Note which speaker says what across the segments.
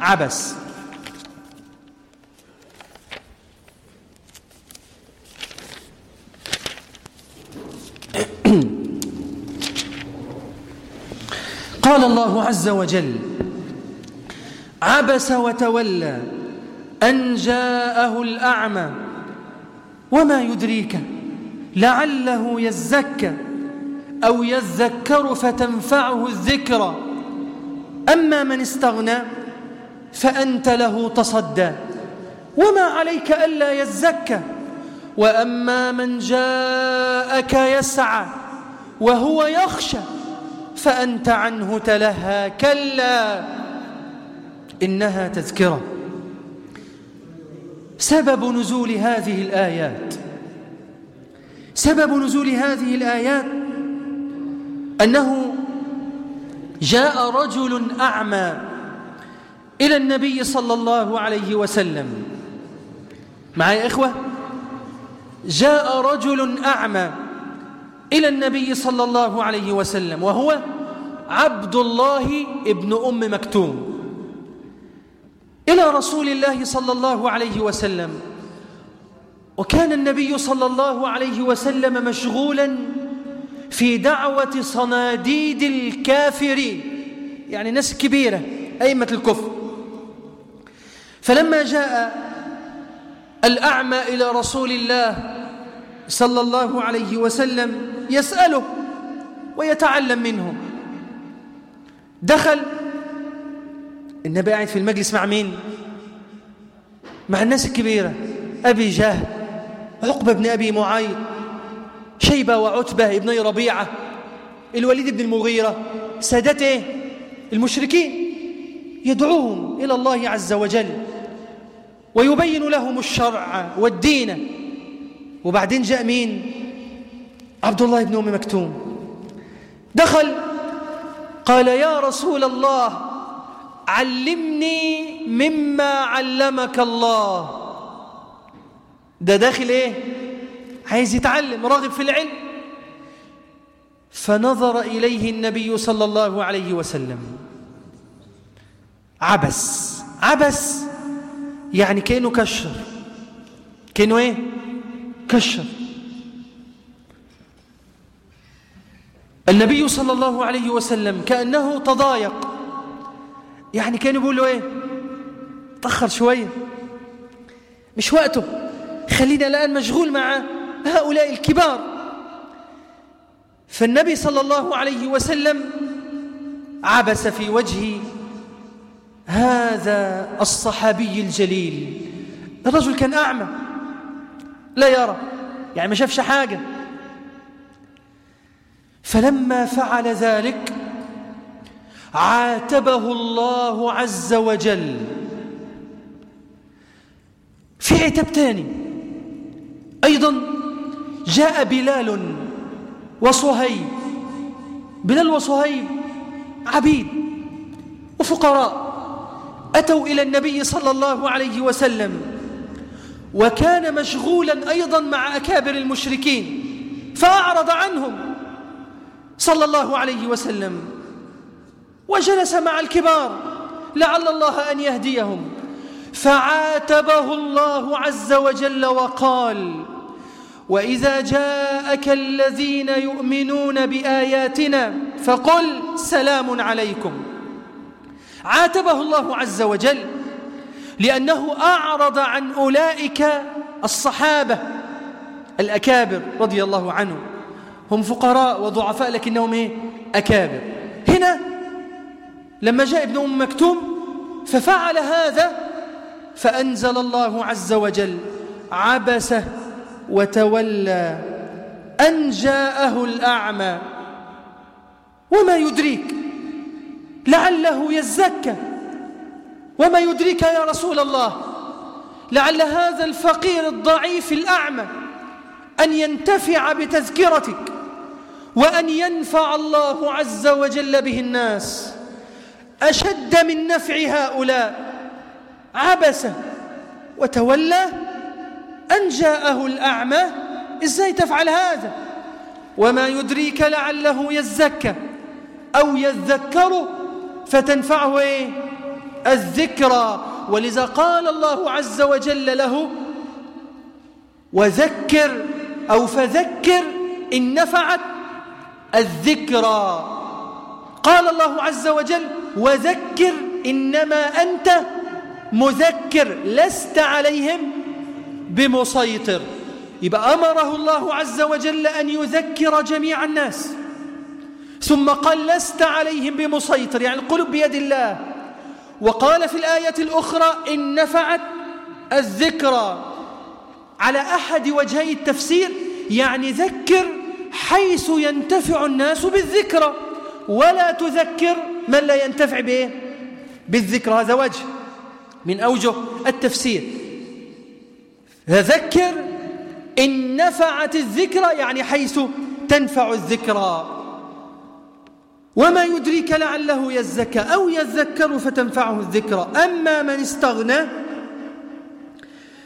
Speaker 1: عبس. قال الله عز وجل عبس وتولى أن جاءه الأعمى وما يدريك لعله يزكى أو يذكر فتنفعه الذكرى. أما من استغنى فأنت له تصدى. وما عليك ألا يزكى. وأما من جاءك يسعى وهو يخشى فأنت عنه تلهى كلا. إنها تذكرة. سبب نزول هذه الآيات. سبب نزول هذه الآيات أنه جاء رجل أعمى إلى النبي صلى الله عليه وسلم. معي إخوة؟ جاء رجل أعمى إلى النبي صلى الله عليه وسلم وهو عبد الله ابن أم مكتوم. إلى رسول الله صلى الله عليه وسلم. وكان النبي صلى الله عليه وسلم مشغولا في دعوة صناديد الكافرين. يعني ناس كبيرة أئمة الكفر. فلما جاء الأعمى إلى رسول الله صلى الله عليه وسلم يسأله ويتعلم منه. دخل النبي قاعد في المجلس مع مين؟ مع الناس الكبيرة أبي جهل عقبة بن أبي معيط شيبة وعتبة ابني ربيعة الوليد بن المغيرة سادته المشركين يدعوهم إلى الله عز وجل. ويبين لهم الشرع والدين. وبعدين جاء مين؟ عبد الله بن أم مكتوم. دخل قال يا رسول الله علمني مما علمك الله. ده داخل إيه؟ عايز يتعلم راغب في العلم. فنظر إليه النبي صلى الله عليه وسلم. عبس عبس. يعني كأنه كشر. كأنه إيه؟ كشر. النبي صلى الله عليه وسلم كأنه تضايق. يعني كان يقول له إيه؟ تأخر شوية. مش وقته. خلينا الآن مشغول مع هؤلاء الكبار. فالنبي صلى الله عليه وسلم عبس في وجه هذا الصحابي الجليل. الرجل كان أعمى. لا يرى. يعني ما شافش حاجة. فلما فعل ذلك عاتبه الله عز وجل. في عتاب تاني. أيضا جاء بلال وصهيب. بلال وصهيب عبيد وفقراء. أتوا إلى النبي صلى الله عليه وسلم وكان مشغولا أيضا مع أكابر المشركين فأعرض عنهم صلى الله عليه وسلم وجلس مع الكبار لعل الله أن يهديهم. فعاتبه الله عز وجل وقال وإذا جاءك الذين يؤمنون بآياتنا فقل سلام عليكم. عاتبه الله عز وجل لأنه أعرض عن أولئك الصحابة الأكابر رضي الله عنهم. هم فقراء وضعفاء لكنهم إيه؟ أكابر. هنا لما جاء ابن أم مكتوم ففعل هذا فأنزل الله عز وجل عبس وتولى أن جاءه الأعمى. وما يدريك لعله يزكى. وما يدريك يا رسول الله لعل هذا الفقير الضعيف الأعمى أن ينتفع بتذكرتك وأن ينفع الله عز وجل به الناس. أشد من نفع هؤلاء عبس وتولى أن جاءه الأعمى. إزاي تفعل هذا؟ وما يدريك لعله يزكى أو يذكر فتنفعه إيه؟ الذكرى ولذا قال الله عز وجل له وذكر أو فذكر إن نفعت الذكرى قال الله عز وجل وذكر إنما أنت مذكر لست عليهم بمسيطر. يبقى أمره الله عز وجل أن يذكر جميع الناس. ثم قال لست عليهم بمسيطر يعني القلوب بيد الله. وقال في الآية الأخرى إن نفعت الذكرى على أحد وجهي التفسير يعني ذكر حيث ينتفع الناس بالذكرى ولا تذكر من لا ينتفع به بالذكر. هذا وجه من أوجه التفسير. فذكر إن نفعت الذكرى يعني حيث تنفع الذكرى وما يدريك لعله يزكى أو يذكر فتنفعه الذكرى. أما من استغنى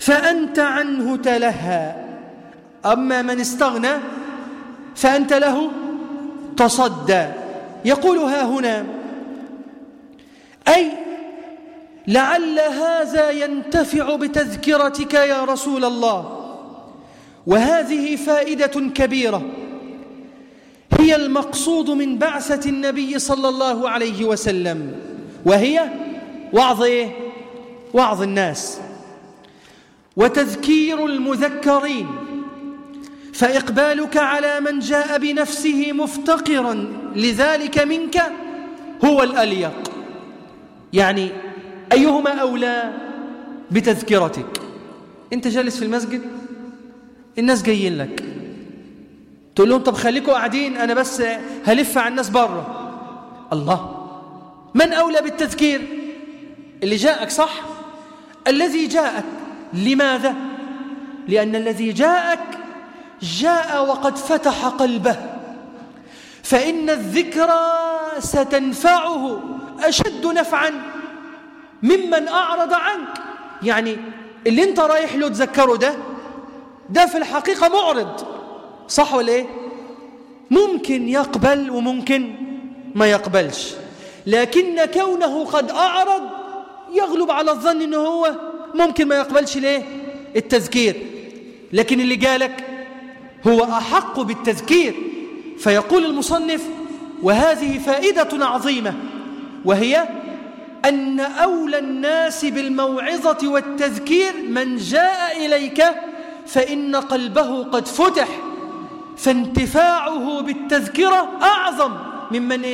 Speaker 1: فأنت عنه تلهى. أما من استغنى فأنت له تصدى. يقول ها هنا أي لعل هذا ينتفع بتذكرتك يا رسول الله. وهذه فائدة كبيرة. هي المقصود من بعثة النبي صلى الله عليه وسلم. وهي وعظ إيه؟ وعظ الناس. وتذكير المذكرين. فإقبالك على من جاء بنفسه مفتقرا. لذلك منك هو الأليق. يعني أيهما أولى بتذكرتك؟ أنت جالس في المسجد الناس جايين لك. تقول لهم طب خليكم قاعدين أنا بس هلف على الناس بره الله. من أولى بالتذكير؟ اللي جاءك صح؟ الذي جاءك. لماذا؟ لأن الذي جاءك جاء وقد فتح قلبه. فإن الذكرى ستنفعه أشد نفعا ممن أعرض عنك. يعني اللي أنت رايح له تذكره ده ده في الحقيقة معرض. صح ولا إيه؟ ممكن يقبل وممكن ما يقبلش. لكن كونه قد أعرض يغلب على الظن إنه هو ممكن ما يقبلش ليه؟ التذكير. لكن اللي قالك هو أحق بالتذكير. فيقول المصنف وهذه فائدة عظيمة وهي أن أولى الناس بالموعظة والتذكير من جاء إليك فإن قلبه قد فتح. فانتفاعه بالتذكرة أعظم ممن؟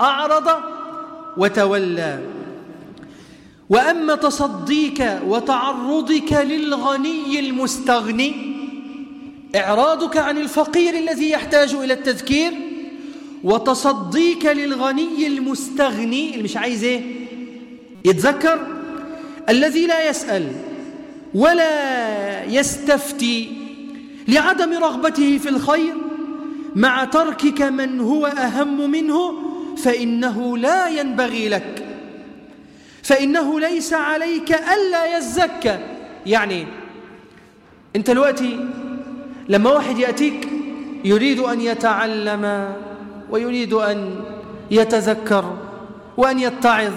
Speaker 1: أعرض وتولى وأما تصديك وتعرضك للغني المستغني إعراضك عن الفقير الذي يحتاج إلى التذكير وتصديك للغني المستغني اللي مش عايز إيه يتذكر الذي لا يسأل ولا يستفتي لعدم رغبته في الخير مع تركك من هو أهم منه فإنه لا ينبغي لك. فإنه ليس عليك ألا يزكى. يعني أنت دلوقتي لما واحد يأتيك يريد أن يتعلم ويريد أن يتذكر وأن يتعظ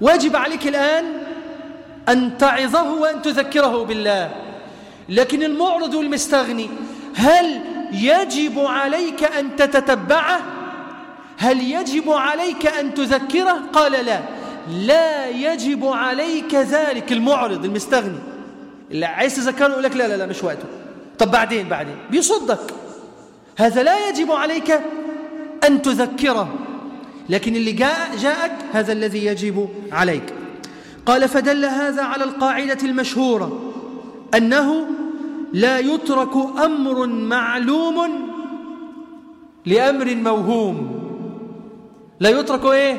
Speaker 1: واجب عليك الآن أن تعظه وأن تذكره بالله. لكن المعرض والمستغني هل يجب عليك أن تتتبعه؟ هل يجب عليك أن تذكره؟ قال لا. لا يجب عليك ذلك. المعرض المستغني. اللي عايز تذكره يقول لك لا لا لا مش وقته. طب بعدين بعدين؟ بيصدك. هذا لا يجب عليك أن تذكره. لكن اللي جاء جاءك هذا الذي يجب عليك. قال فدل هذا على القاعدة المشهورة. أنه لا يترك أمر معلوم لأمر موهوم. لا يترك إيه؟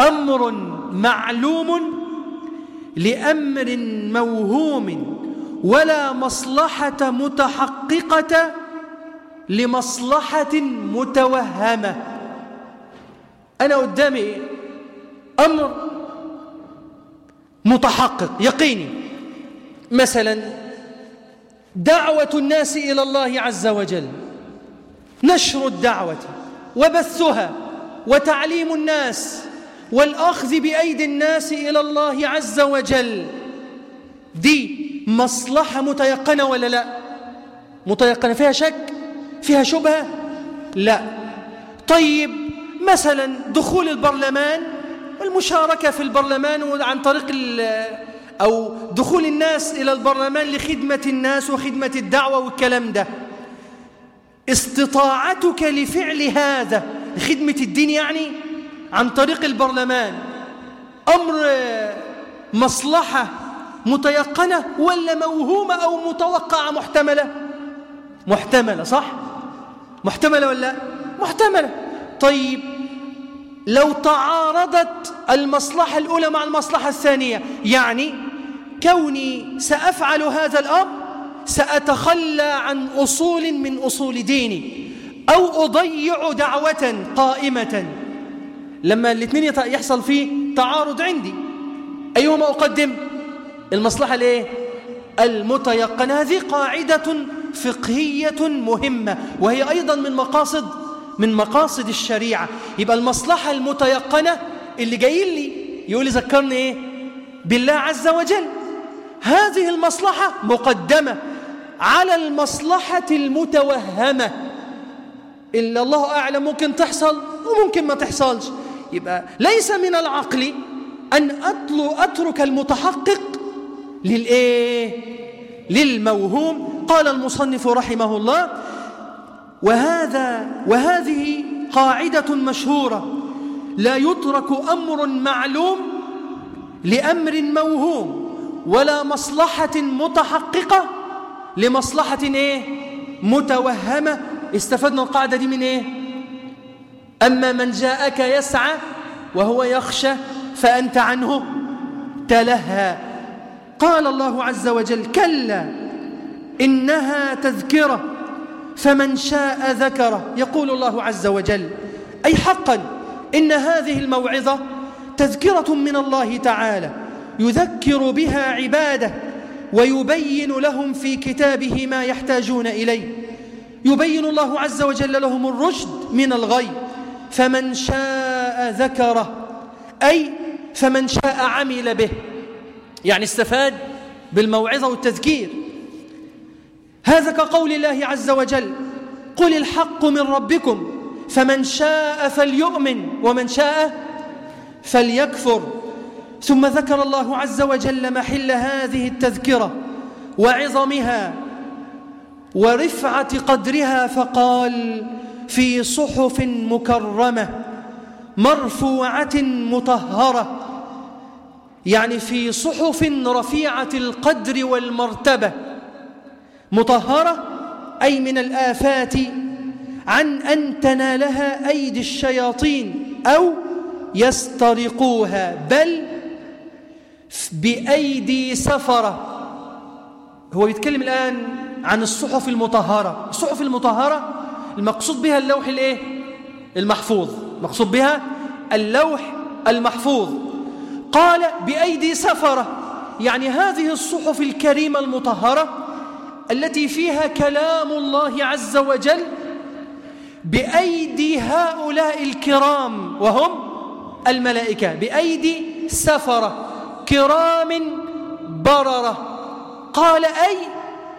Speaker 1: أمر معلوم لأمر موهوم ولا مصلحة متحققة لمصلحة متوهمة. أنا قدامي أمر متحقق يقيني. مثلا دعوة الناس إلى الله عز وجل. نشر الدعوة وبثها وتعليم الناس والأخذ بأيدي الناس إلى الله عز وجل. دي مصلحة متيقنة ولا لا؟ متيقنة. فيها شك؟ فيها شبهة؟ لا. طيب مثلا دخول البرلمان والمشاركة في البرلمان عن طريق أو دخول الناس إلى البرلمان لخدمة الناس وخدمة الدعوة والكلام ده. استطاعتك لفعل هذا لخدمة الدين يعني عن طريق البرلمان. أمر مصلحة متيقنة ولا موهومة أو متوقعة؟ محتملة. محتملة صح؟ محتملة ولا محتملة. طيب لو تعارضت المصلحة الأولى مع المصلحة الثانية يعني كوني سأفعل هذا الأمر سأتخلى عن أصول من أصول ديني أو أضيع دعوة قائمة. لما الاثنين يحصل فيه تعارض عندي أيهما أقدم؟ المصلحة الايه المتيقنة هذه قاعدة فقهية مهمة وهي أيضا من مقاصد من مقاصد الشريعة. يبقى المصلحة المتيقنة اللي جاي لي يقول لي ذكرني إيه؟ بالله عز وجل. هذه المصلحة مقدمة على المصلحة المتوهمة. إلا الله أعلم ممكن تحصل وممكن ما تحصلش. يبقى ليس من العقل أن أطلو أترك المتحقق للإيه؟ للموهوم. قال المصنف رحمه الله وهذا وهذه قاعدة مشهورة. لا يترك أمر معلوم لأمر موهوم. ولا مصلحة متحققة. لمصلحة إيه؟ متوهمة. استفدنا القاعدة دي من إيه؟ أما من جاءك يسعى وهو يخشى فأنت عنه تلهى. قال الله عز وجل كلا إنها تذكرة فمن شاء ذكره. يقول الله عز وجل أي حقا إن هذه الموعظة تذكرة من الله تعالى. يذكر بها عباده ويبين لهم في كتابه ما يحتاجون إليه. يبين الله عز وجل لهم الرشد من الغي فمن شاء ذكره أي فمن شاء عمل به. يعني استفاد بالموعظة والتذكير. هذا كقول الله عز وجل قل الحق من ربكم فمن شاء فليؤمن ومن شاء فليكفر. ثم ذكر الله عز وجل محل هذه التذكرة وعظمها ورفعة قدرها فقال في صحف مكرمة مرفوعة مطهرة يعني في صحف رفيعة القدر والمرتبة. مطهرة أي من الآفات عن أن تنالها أيدي الشياطين أو يسترقوها بل بأيدي سفرة. هو يتكلم الآن عن الصحف المطهرة. الصحف المطهرة المقصود بها اللوح الإيه؟ المحفوظ. مقصود بها اللوح المحفوظ. قال بأيدي سفرة. يعني هذه الصحف الكريمة المطهرة التي فيها كلام الله عز وجل بأيدي هؤلاء الكرام وهم الملائكة. بأيدي سفرة. كرام بررة. قال أي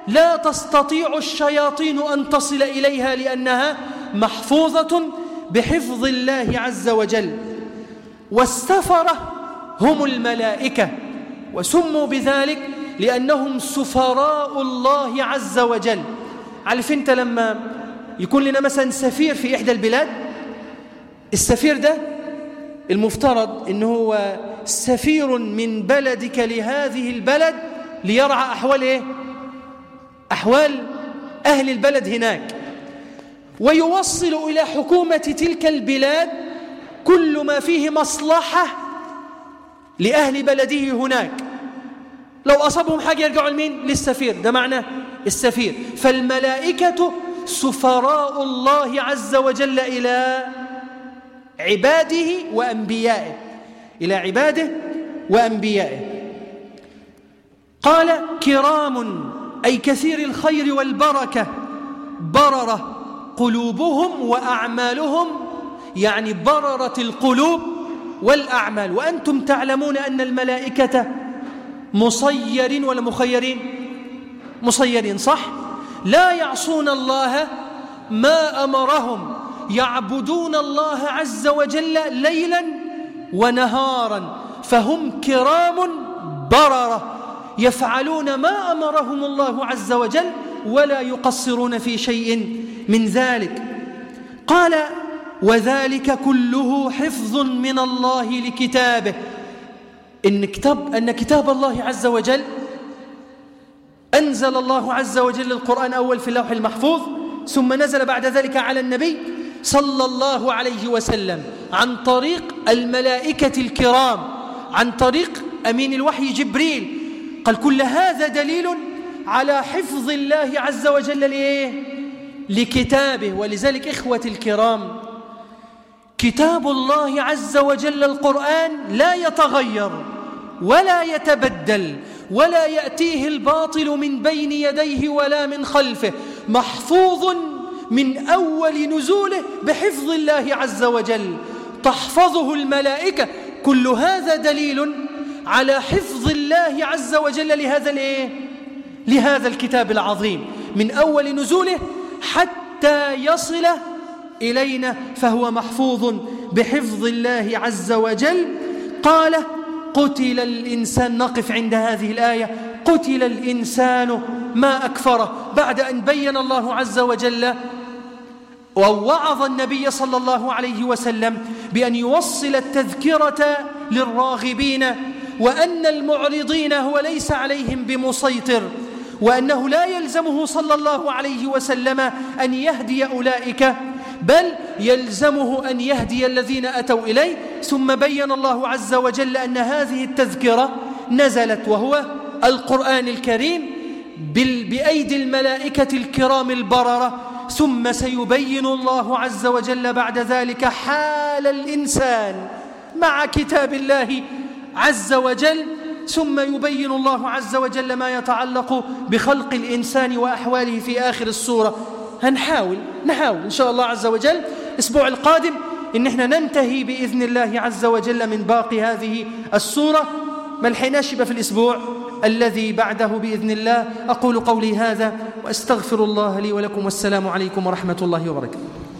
Speaker 1: لا تستطيع الشياطين أن تصل إليها لأنها محفوظة بحفظ الله عز وجل. والسفرة هم الملائكة وسموا بذلك لأنهم سفراء الله عز وجل. عارف أنت لما يكون لنا مثلا سفير في إحدى البلاد؟ السفير ده المفترض أنه هو سفير من بلدك لهذه البلد ليرعى أحوال إيه؟ أحوال أهل البلد هناك ويوصل إلى حكومة تلك البلاد كل ما فيه مصلحة لأهل بلده هناك لو أصابهم حاجة يرجعوا لمين؟ للسفير ده معنى السفير فالملائكة سفراء الله عز وجل إلى عباده وأنبيائه إلى عباده وأنبيائه. قال كرام أي كثير الخير والبركة بررة قلوبهم وأعمالهم يعني بررت القلوب والأعمال. وأنتم تعلمون أن الملائكة مصيرين ولا مخيرين مصيرين صح؟ لا يعصون الله ما أمرهم. يعبدون الله عز وجل ليلا ونهارا فهم كرام بررة يفعلون ما أمرهم الله عز وجل ولا يقصرون في شيء من ذلك. قال وذلك كله حفظ من الله لكتابه. إن كتاب, أن كتاب الله عز وجل أنزل الله عز وجل القرآن أول في اللوح المحفوظ ثم نزل بعد ذلك على النبي صلى الله عليه وسلم عن طريق الملائكة الكرام عن طريق أمين الوحي جبريل قال كل هذا دليل على حفظ الله عز وجل لإيه؟ لكتابه ولذلك إخوة الكرام كتاب الله عز وجل القرآن لا يتغير ولا يتبدل ولا يأتيه الباطل من بين يديه ولا من خلفه محفوظ من أول نزوله بحفظ الله عز وجل. تحفظه الملائكة. كل هذا دليل على حفظ الله عز وجل لهذا الايه لهذا الكتاب العظيم. من أول نزوله حتى يصل إلينا فهو محفوظ بحفظ الله عز وجل. قال قتل الإنسان. نقف عند هذه الآية. قتل الإنسان ما أكفره. بعد أن بين الله عز وجل ووعظ النبي صلى الله عليه وسلم بأن يوصل التذكرة للراغبين وأن المعرضين هو ليس عليهم بمسيطر وأنه لا يلزمه صلى الله عليه وسلم أن يهدي أولئك بل يلزمه أن يهدي الذين أتوا إليه. ثم بين الله عز وجل أن هذه التذكرة نزلت وهو القرآن الكريم بأيدي الملائكة الكرام البررة. ثم سيبين الله عز وجل بعد ذلك حال الإنسان مع كتاب الله عز وجل ثم يبين الله عز وجل ما يتعلق بخلق الإنسان وأحواله في آخر السورة. هنحاول نحاول إن شاء الله عز وجل. الأسبوع القادم إن إحنا ننتهي بإذن الله عز وجل من باقي هذه السورة. ما لحقناش في الأسبوع. الذي بعده بإذن الله. أقول قولي هذا وأستغفر الله لي ولكم والسلام عليكم ورحمة الله وبركاته.